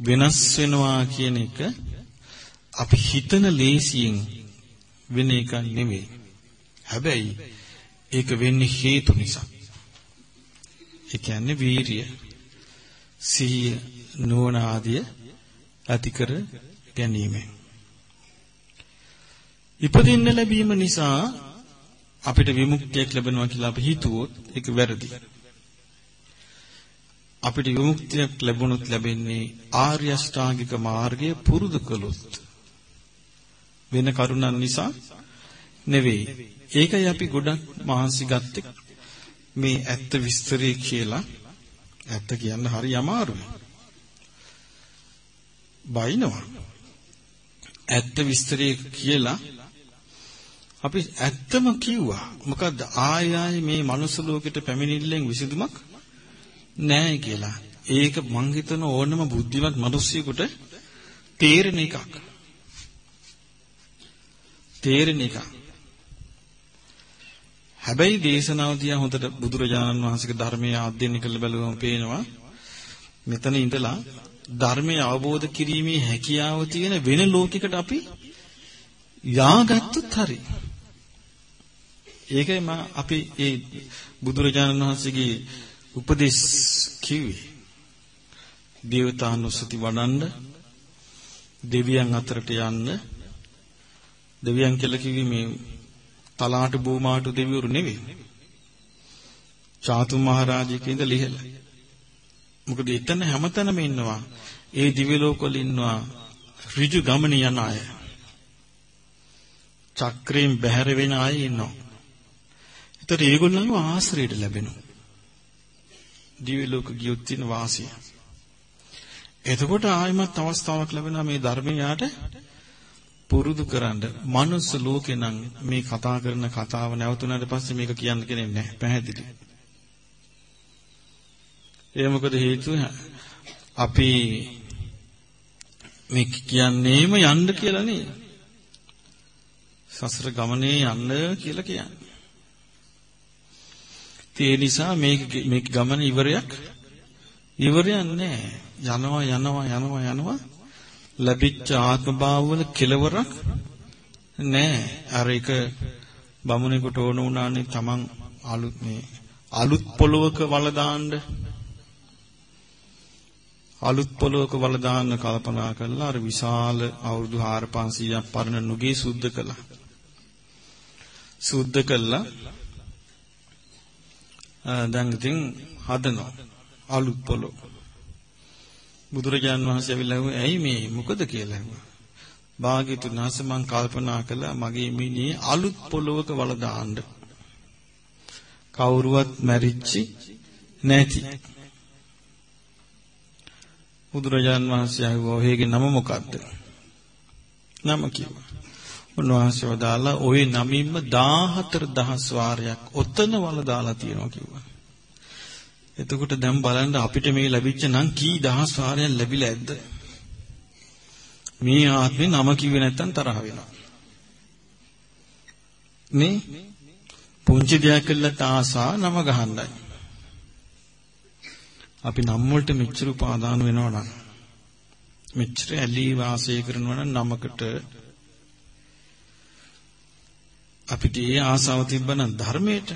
වෙනස් වෙනවා කියන එක අපි හිතන ලේසියෙන් වෙන එකක් නෙමෙයි. හැබැයි ඒක වෙන්නේ හේතු නිසා. ඒ කියන්නේ වීරිය, සිහිය, නුවණ ආදිය ඇති කර ගැනීමෙන්. ඉපදින්න ලැබීම නිසා අපිට විමුක්තියක් ලැබෙනවා කියලා අපි හිතුවොත් ඒක වැරදි. අපිට විමුක්තියක් ලැබුණොත් ලැබෙන්නේ ආර්ය අෂ්ටාංගික මාර්ගය පුරුදු කළොත්. වෙන කරුණක් නිසා නෙවෙයි. ඒකයි අපි ගොඩක් මහන්සි ගත්තේ මේ ඇත්ත විස්තරය කියලා. ඇත්ත කියන්න හරි අමාරුයි. බයිනවා. ඇත්ත විස්තරය කියලා අපි ඇත්තම කිව්වා. මොකද්ද ආය ආය මේ මනුස්ස ලෝකෙට පැමිණිල්ලෙන් විසඳුමක් නැහැ කියලා. ඒක මං හිතන ඕනම බුද්ධිමත් මිනිස්සෙකුට තේරෙන එකක්. තේරෙන එකක්. හැබැයි දේශනාව දිහා හොඳට බුදුරජාණන් වහන්සේගේ ධර්මයේ අධ්‍යයනය කරලා බලුවම පේනවා මෙතන ඉඳලා ධර්මය අවබෝධ කිරීමේ හැකියාව තියෙන වෙන ලෝකයකට අපි යාගත්තොත් හරි. ඒකයි මම අපි ඒ බුදුරජාණන් වහන්සේගේ උපදේශ කිව්වේ. දේවතානුස්සති වඩන්න දෙවියන් අතරට යන්න දෙවියන් කියලා කිව්වේ මේ තලාට බෝමාට දෙවිවරු නෙවෙයි. චාතු මහරජික ඉඳලා ඉහළ. මොකද එතන හැමතැනම ඉන්නවා. ඒ දිව්‍ය ලෝකවල ඉන්නවා ඍජු ගමන යන අය. චක්‍රයෙන් බැහැර වෙන අය ඉන්නවා. ඒතර ඒගොල්ලන්ව ආශ්‍රයයට ලැබෙනවා. දිව්‍ය ලෝක ගියොත් තියෙන වාසිය. එතකොට ආයමත් අවස්ථාවක් ලැබෙනවා මේ ධර්මයට පුරුදු කරන්න. මනුස්ස ලෝකේ නම් මේ කතා කරන කතාව නැවතුණාට පස්සේ මේක කියන්න කෙනෙක් නැහැ. පැහැදිලි. ඒ මොකද හේතුව අපි මේ කියන්නේම යන්න කියලා නේ. සසර ගමනේ යන්න කියලා කියන්නේ. ඒ නිසා මේක මේක ගමන ඉවරයක් ඉවරයක් නැහැ. යනවා යනවා යනවා යනවා ලැබිච්ච ආත්ම භාවවල කෙලවරක් නැහැ. අර එක බමුණෙකුට ඕන වුණානේ තමන් අලුත් මේ අලුත් පොලවක වල දාන්න අලුත් පොලවක වල දාන්න කල්පනා කළා අර විශාල අවුරුදු 4500ක් පරණ නුගේ සුද්ධ කළා. සුද්ධ කළා දැන් ඉතින් හදනවා අලුත් පොලොව. බුදුරජාන් වහන්සේ ඇවිල්ලා ඇහුවා ඇයි මේ මොකද කියලා ඇහුවා. භාග්‍යතුන් වහන්සේ මං කල්පනා කළා මගේ මිනිහේ අලුත් පොලොවක වල දාන්න. කවුරුවත් මැරිච්චි නැති. බුදුරජාන් වහන්සේ ඇහුවා ඔහේගේ නම මොකක්ද? නම කිව්වා. උන්වහන්සේ වදාලා ওই නමින්ම 14000 වාරයක් ඔතන වල දාලා තියෙනවා කිව්වා. එතකොට දැන් බලන්න අපිට මේ ලැබිච්ච නම් කී දහස් වාරයක් ලැබිලා ඇද්ද? මේ ආත්මේ නම කිව්වේ නැත්තම් තරහ වෙනවා. මේ පුංචි දෙයක් කළා තාසා නම ගහන්නයි. අපි නම් වලට මෙච්චර උපාදාන වෙනවා නම් මෙච්චර ඇලී වාසය කරනවා නම් නමකට අපිට ඒ ආසාව තිබ්බනම් ධර්මයට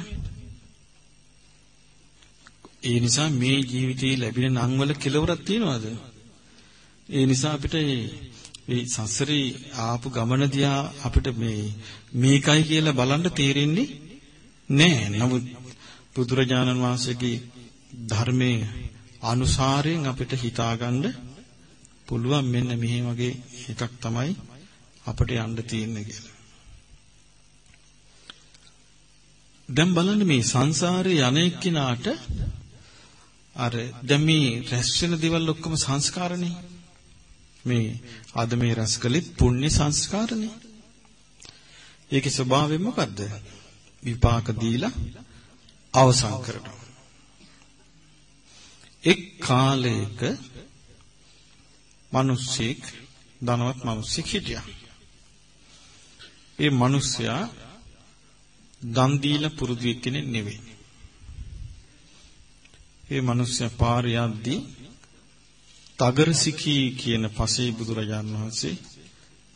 ඒ නිසා මේ ජීවිතේ ලැබෙන නම් වල කෙලවරක් තියනවාද? ඒ නිසා අපිට මේ සසරේ ආපු ගමන දිහා අපිට මේ මේකයි කියලා බලන්න තේරෙන්නේ නැහැ. නමුත් බුදුරජාණන් වහන්සේගේ ධර්මයේ අනුසාරයෙන් අපිට හිතාගන්න පුළුවන් මෙන්න මෙහි වගේ එකක් තමයි අපිට යන්න තියෙන්නේ කියලා. දැන් බලන්න මේ සංසාරේ යන්නේ කිනාට අර දැන් මේ රැස් වෙන දේවල් ඔක්කොම සංස්කාරනේ. මේ අද මේ රැස් කළේ පුණ්‍ය සංස්කාරනේ. ඒකේ ස්වභාවය මොකද්ද? විපාක දීලා අවසන් කරනවා. එක් කාලයක මිනිස්සෙක් ධනවත් මිනිස්සෙක් හිටියා. ඒ මිනිසයා දන් දීලා පුරුදු කෙනෙක් නෙවෙයි. ඒ මිනිස්සයා පාර යද්දී තගරසිකී කියන පසේ බුදුරජාන් වහන්සේ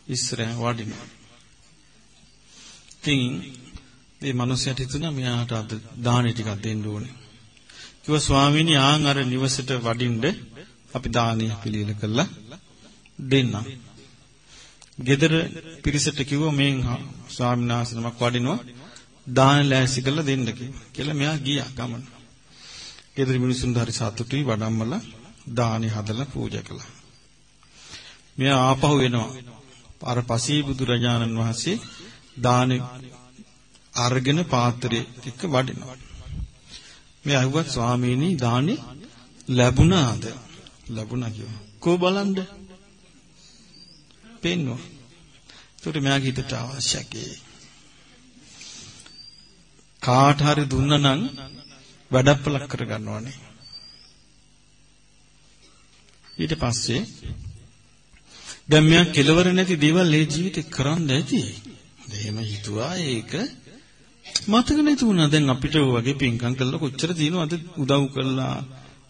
ඉස්සරහ වඩිනවා. ඉතින් මේ මිනිසයාට හිතුණා මෙයාට අද දානි ටිකක් දෙන්න ඕනේ. කිව්වා ස්වාමීනි ආන් අර නිවසට වඩින්න අපි දානිය පිළියෙල කළා දෙන්නම්. ගෙදර පිරිසට කිව්වා මේ ස්වාමීන් වහන්සේ නමක් වඩිනවා දාන ලෑස්ති කරලා දෙන්න කියලා මෙයා ගියා ගමන. ගෙදර මිනිසුන් හරි සතුටුයි වඩම්මලා දානි හදලා පූජා කළා. මෙයා ආපහු එනවා. අර පසී බුදු රජාණන් වහන්සේ දානි අරගෙන පාත්‍රයේ එක්ක වඩිනවා. මේ අහුවත් ස්වාමීනි දානි ලැබුණාද? ලැබුණා කියනවා. කෝ බලන්න. පෙන්නවා. ඒකට මෙයාගේ හිතට අවශ්‍යකේ. කාට හරි දුන්නා නම් වැඩපලක් කරගන්න ඕනේ. ඊට පස්සේ දැන් මෙයා කෙලවර නැති දේවල් ඒ ජීවිතේ කරන්න ඇති. එහෙම හිතුවා ඒක මතක නැති වුණා. දැන් අපිට ඔය වගේ පින්කම් කළා කොච්චර තියෙනවද උදව් කළා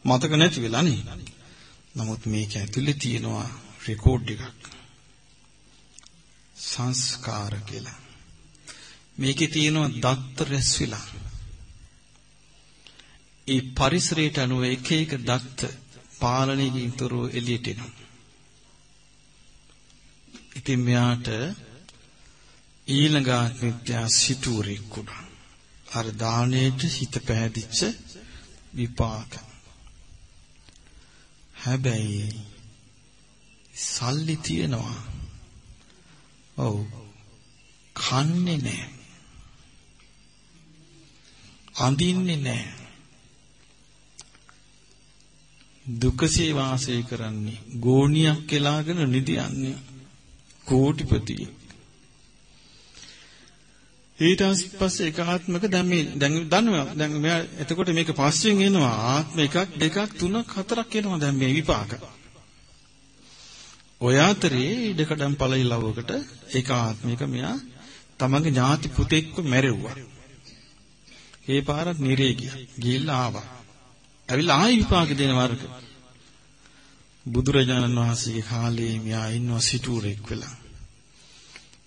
මතක නැති වෙලා නේ. නමුත් මේක ඇතුලේ තියෙනවා රෙකෝඩ් එකක්. සංස්කාර කියලා. මේකේ තියෙනවා දත්ත රැස් වෙලා. ඒ පරිසරයට අනුව එක එක දත්ත පාලනයකින් තොරව එළියට එනවා. ඉතින් මෙයාට ඊළඟ ආත්මිත්‍යා සිටුවරෙක් වුණා. අර දාණයට හිත පැහැදිච්ච විපාක. හැබැයි සල්ලි තියනවා. ඔව්. කන්නේ නැහැ. අඳින්නේ නැහැ. දුකසේ වාසය කරන්නේ ගෝණියක් කෙලාගෙන නිදියන්නේ කෝටිපති. ඊට පස්සේ ඒකාත්මක දැන් මේ දැන් දන්නවා. දැන් මෙයා එතකොට මේක පස්සෙන් එනවා. ආත්ම එකක් දෙකක් තුනක් හතරක් එනවා දැන් මේ විපාක. ඔය අතරේ ඉඩකඩම් පළයිලවකට ඒකාත්මික මෙයා තමන්ගේ ඥාති පුතෙක්ව මැරෙව්වා. ඒ පාරත් නිරේ ගියා. ගිහිල්ලා ආවා. ඇවිල්ලා ආයි විපාක දෙන වර්ග. බුදුරජාණන් වහන්සේගේ කාලේ මෙයා ඉන්නවා සිටුරෙක් වෙලා.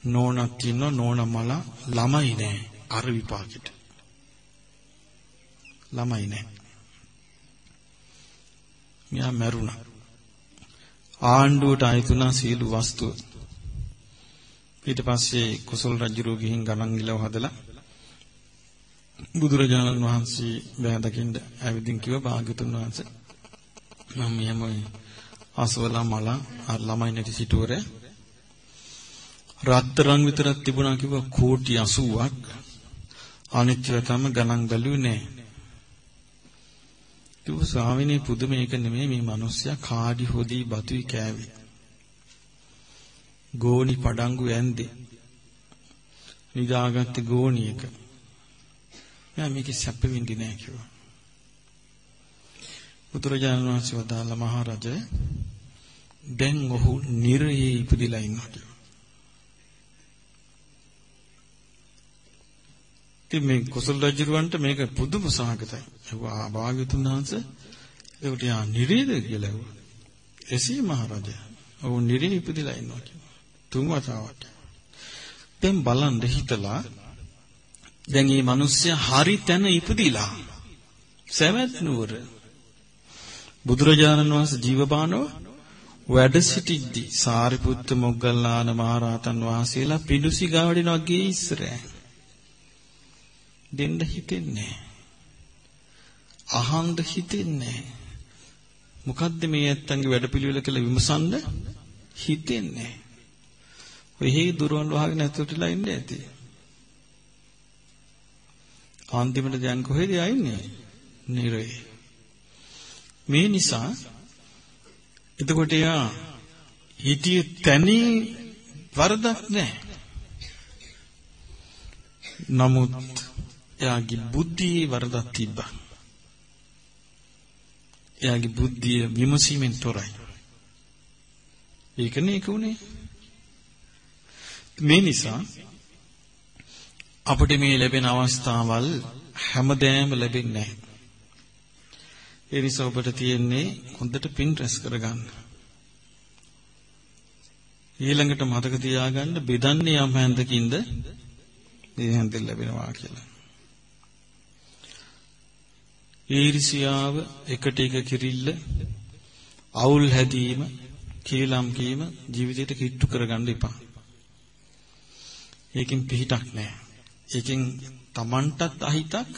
නෝනක් ඉන්නවා නෝන මල ළමයි නෑ අර විපාකෙට. ළමයි නෑ. මෙයා මැරුණා. ආණ්ඩුවට අයිතුනා සීළු වස්තුව. ඊට පස්සේ කුසල රජුරෝ ගිහින් ගණන් ගිලව හදලා බුදුරජාණන් වහන්සේ බෑ දකින්න ඇවිදින් කිව්ව භාග්‍යතුන් වහන්සේ. මම මෙහෙම අසවලා මල අර ළමයි නැති සිටුවර රත්තරන් විතරක් තිබුණා කිව්වා කෝටි 80ක් අනිත්‍යව තම ගණන් බැලුවේ නෑ. කිව්ව ස්වාමිනේ පුදුම මේක නෙමෙයි මේ මිනිස්සයා කාඩි හොදී බතුයි කෑවේ. ගෝණි පඩංගු ඇන්දේ. නිදාගත්ත ගෝණියක. මෙයා මේකේ සැප විඳින්නේ නැහැ කිව්වා. බුදුරජාණන් වහන්සේ වදාළ මහරජ දැන් ඔහු නිරයේ ඉපදිලා ඉන්නවා කිව්වා. ඉතින් මේ කුසල රජුරවන්ට මේක පුදුම සහගතයි. ඒවා භාග්‍යතුන් වහන්සේ ඒකට යා නිරේද කියලා ඇහුවා. එසේ මහරජා. ඔහු නිරේ ඉපදිලා ඉන්නවා කිව්වා. තුන් වතාවක්. දැන් බලන්න හිතලා දැන් මේ මිනිස්සයා හරි තැන ඉපදිලා සවැත් නුවර බුදුරජාණන් වහන්සේ ජීවබානව වැඩ සිටිද්දී සාරිපුත්ත මොග්ගල්ලාන මහරහතන් වහන්සේලා පිඬුසි ගාවඩිනවා ගේ ඉස්සරහ. දෙන්න හිතෙන්නේ අහන්න හිතෙන්නේ මොකද්ද මේ ඇත්තන්ගේ වැඩපිළිවෙල කියලා විමසන්න හිතෙන්නේ ඔහි දුරවන් වහගෙන ඇතුළටලා ඉන්නේ ඇති? අන්තිමට දැන් කොහෙද යන්නේ නිරේ මේ නිසා එතකොට යා හිතිය තැනී වරදක් නැහැ නමුත් එයාගේ බුද්ධියේ වරදක් තිබ්බා. එයාගේ බුද්ධිය විමසීමෙන් තොරයි. ඒකනේ ඒක උනේ. මේ නිසා අපිට මේ ලැබෙන අවස්ථාවල් හැමදෑම ලැබෙන්නේ නැහැ. ඒ නිසා ඔබට තියෙන්නේ හොඳට පින් රැස් කරගන්න. ඊළඟට මතක තියාගන්න බෙදන්නේ යම් හැන්දකින්ද මේ හැන්දෙන් ලැබෙනවා කියලා. ඊර්ෂියාව එකට එක කිරිල්ල අවුල් හැදීම කීලම් කීම ජීවිතයට කිට්ටු කරගන්න එපා. ඒකෙන් පිහිටක් නැහැ. ඒකෙන් Tamanටත් අහිතක්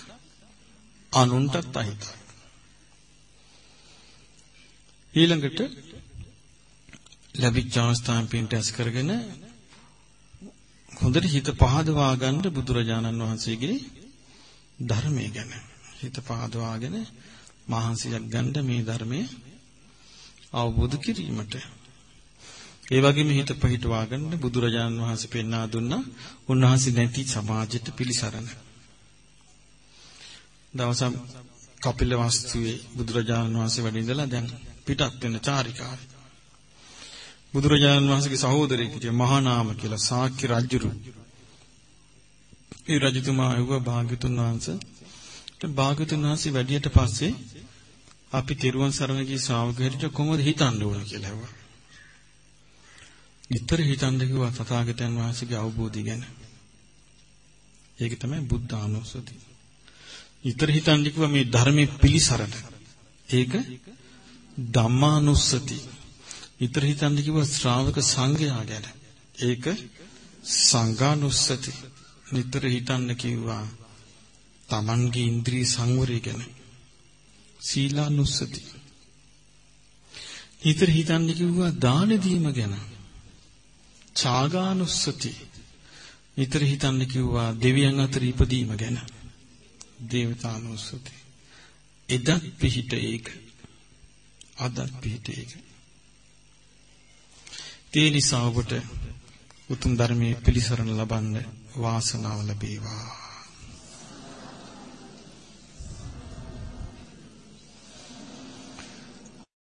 අනුන්ටත් අහිතක්. ඊළඟට ලැබිච්ච අවස්ථාවෙන් පින්ට ඇස් කරගෙන හොඳට හිත පහදවා ගන්න බුදුරජාණන් වහන්සේගේ ධර්මයේ ගැන හිත පහදවාගෙන මහන්සියක් ගන්න මේ ධර්මයේ අවබෝධ කිරීමට ඒ වගේම හිත පිහිටවා ගන්න බුදුරජාණන් වහන්සේ පෙන්වා දුන්නා උන්වහන්සේ නැති සමාජයට පිළිසරණ. දවසක් කපිල වස්තුවේ බුදුරජාණන් වහන්සේ වැඩ ඉඳලා දැන් පිටත් වෙන චාරිකාවේ. බුදුරජාණන් වහන්සේගේ සහෝදරයෙක් හිටිය මහා නාම කියලා සාක්‍ය රජුරු. ඒ රජතුමා ඇහුවා භාග්‍යතුන් වහන්සේ භාගතුන් වහන්සේ වැඩියට පස්සේ අපි තෙරුවන් සරණ ගිය ශ්‍රාවකයන්ට කොහොමද හිතන්න ඕන? කියලා ඇහුවා. විතර හිතන්න කිව්වා තථාගතයන් වහන්සේගේ අවබෝධය ගැන. ඒක තමයි බුද්ධ ආනුස්සති. විතර හිතන්න කිව්වා මේ ධර්මයේ පිළිසරණ. ඒක ධම්මානුස්සති. විතර හිතන්න කිව්වා ශ්‍රාවක සංඝයා ගැන. ඒක සංඝානුස්සති. නිතර හිතන්න කිව්වා තමන්ගේ ඉන්ද්‍රිය සංවරය ගැන සීලානුස්සති හිතර හිතන්න කිව්වා දාන දීම ගැන ඡාගානුස්සති. නිතර හිතන්න කිව්වා දෙවියන් අතර ඉපදීම ගැන. දේවතානුස්සති. එදත් පිහිට ඒක. අදත් පිහිට ඒක. ඒ නිසා ඔබට උතුම් ධර්මයේ පිළිසරණ ලබන්න වාසනාව ලැබේවා.